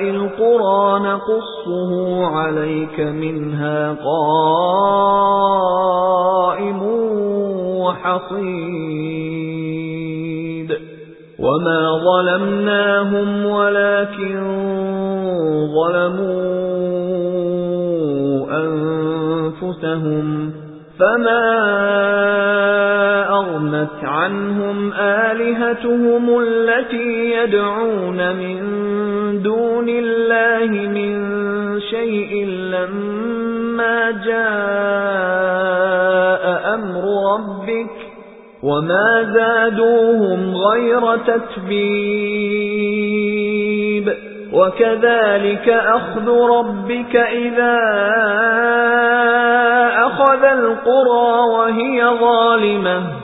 القرى نقصه عليك منها قائم وحصيد وما ظلمناهم ولكن ظلموا أنفسهم فما أغنت عنهم آلهتهم التي يدعون من دون الله من شيء لما جاء أمر ربك وما زادوهم غير تتبيب وكذلك أخذ ربك إذا أخذ القرى وهي ظالمة